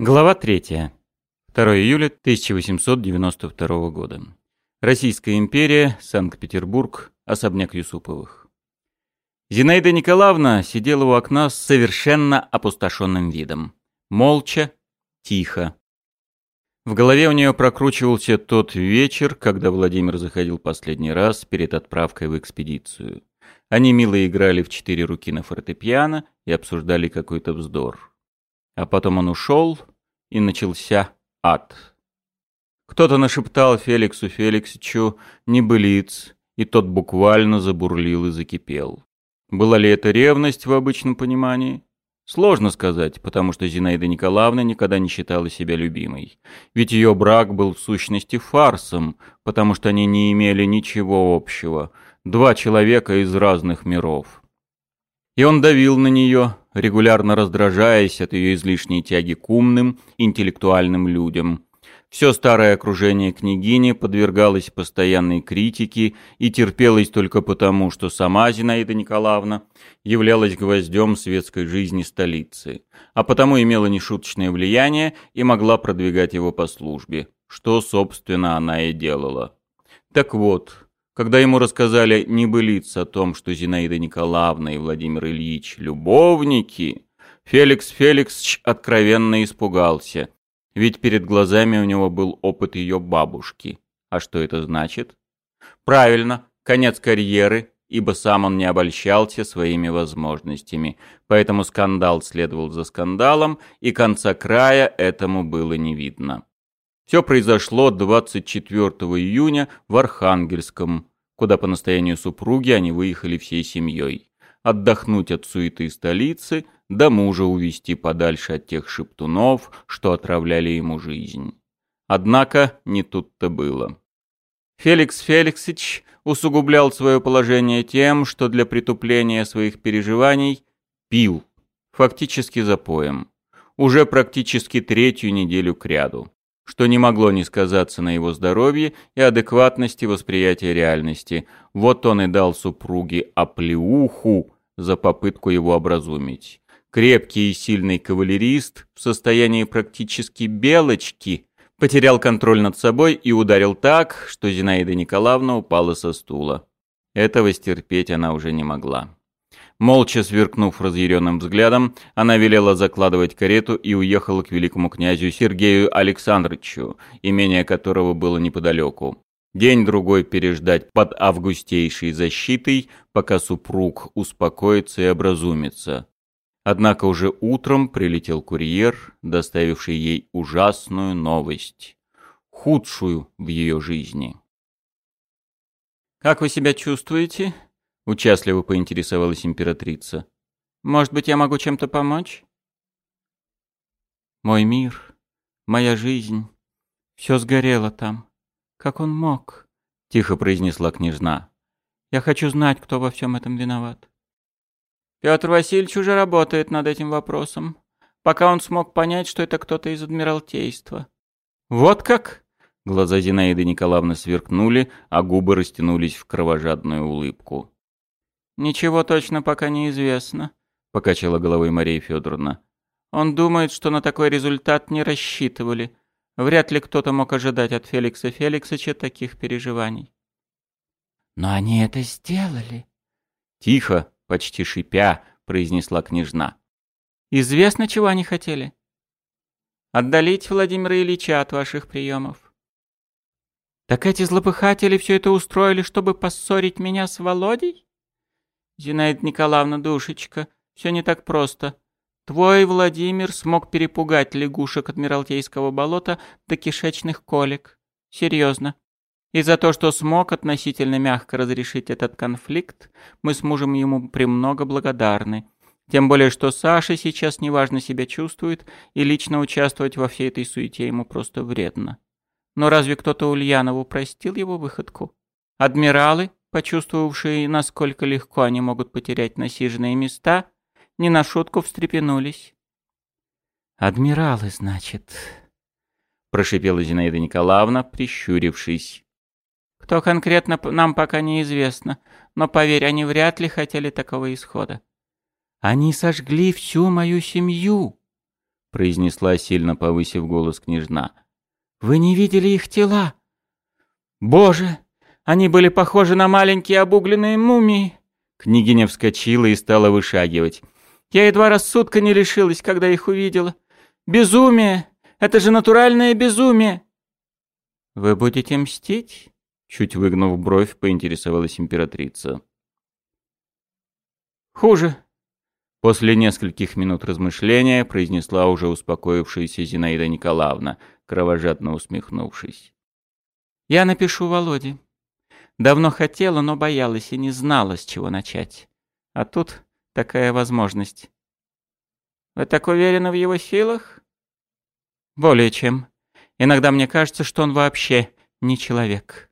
Глава 3. 2 июля 1892 года. Российская империя, Санкт-Петербург, особняк Юсуповых. Зинаида Николаевна сидела у окна с совершенно опустошенным видом. Молча, тихо. В голове у нее прокручивался тот вечер, когда Владимир заходил последний раз перед отправкой в экспедицию. Они мило играли в четыре руки на фортепиано и обсуждали какой-то вздор. А потом он ушел, и начался ад. Кто-то нашептал Феликсу Феликсичу «небылиц», и тот буквально забурлил и закипел. Была ли это ревность в обычном понимании? Сложно сказать, потому что Зинаида Николаевна никогда не считала себя любимой. Ведь ее брак был в сущности фарсом, потому что они не имели ничего общего. Два человека из разных миров. И он давил на нее, регулярно раздражаясь от ее излишней тяги к умным, интеллектуальным людям. Все старое окружение княгини подвергалось постоянной критике и терпелось только потому, что сама Зинаида Николаевна являлась гвоздем светской жизни столицы, а потому имела нешуточное влияние и могла продвигать его по службе, что, собственно, она и делала. Так вот, когда ему рассказали небылиц о том, что Зинаида Николаевна и Владимир Ильич – любовники, Феликс Феликсович откровенно испугался, ведь перед глазами у него был опыт ее бабушки. А что это значит? Правильно, конец карьеры, ибо сам он не обольщался своими возможностями, поэтому скандал следовал за скандалом, и конца края этому было не видно. Все произошло 24 июня в Архангельском, куда по настоянию супруги они выехали всей семьей. Отдохнуть от суеты столицы, да мужа увести подальше от тех шептунов, что отравляли ему жизнь. Однако не тут-то было. Феликс Феликсич усугублял свое положение тем, что для притупления своих переживаний пил, фактически запоем, уже практически третью неделю кряду что не могло не сказаться на его здоровье и адекватности восприятия реальности. Вот он и дал супруге оплеуху за попытку его образумить. Крепкий и сильный кавалерист в состоянии практически белочки потерял контроль над собой и ударил так, что Зинаида Николаевна упала со стула. Этого стерпеть она уже не могла. Молча сверкнув разъяренным взглядом, она велела закладывать карету и уехала к великому князю Сергею Александровичу, имение которого было неподалеку. День-другой переждать под августейшей защитой, пока супруг успокоится и образумится. Однако уже утром прилетел курьер, доставивший ей ужасную новость, худшую в ее жизни. «Как вы себя чувствуете?» Участливо поинтересовалась императрица. «Может быть, я могу чем-то помочь?» «Мой мир, моя жизнь, все сгорело там. Как он мог?» — тихо произнесла княжна. «Я хочу знать, кто во всем этом виноват». Петр Васильевич уже работает над этим вопросом, пока он смог понять, что это кто-то из Адмиралтейства. «Вот как?» Глаза Зинаиды Николаевны сверкнули, а губы растянулись в кровожадную улыбку. «Ничего точно пока не известно», — покачала головой Мария Федоровна. «Он думает, что на такой результат не рассчитывали. Вряд ли кто-то мог ожидать от Феликса Феликсовича таких переживаний». «Но они это сделали». «Тихо, почти шипя», — произнесла княжна. «Известно, чего они хотели?» «Отдалить Владимира Ильича от ваших приемов». «Так эти злопыхатели все это устроили, чтобы поссорить меня с Володей?» «Зинаида Николаевна, душечка, все не так просто. Твой Владимир смог перепугать лягушек Адмиралтейского болота до кишечных колик. Серьезно. И за то, что смог относительно мягко разрешить этот конфликт, мы с мужем ему премного благодарны. Тем более, что Саша сейчас неважно себя чувствует, и лично участвовать во всей этой суете ему просто вредно. Но разве кто-то Ульянову простил его выходку? Адмиралы, почувствовавшие, насколько легко они могут потерять насиженные места, не на шутку встрепенулись. «Адмиралы, значит», — прошипела Зинаида Николаевна, прищурившись. «Кто конкретно, нам пока неизвестно, но, поверь, они вряд ли хотели такого исхода». «Они сожгли всю мою семью», — произнесла, сильно повысив голос княжна. «Вы не видели их тела? Боже, они были похожи на маленькие обугленные мумии!» Княгиня вскочила и стала вышагивать. «Я едва рассудка не лишилась, когда их увидела. Безумие! Это же натуральное безумие!» «Вы будете мстить?» Чуть выгнув бровь, поинтересовалась императрица. «Хуже», После нескольких минут размышления произнесла уже успокоившаяся Зинаида Николаевна, кровожадно усмехнувшись. «Я напишу Володе. Давно хотела, но боялась и не знала, с чего начать. А тут такая возможность. Вы так уверены в его силах? Более чем. Иногда мне кажется, что он вообще не человек.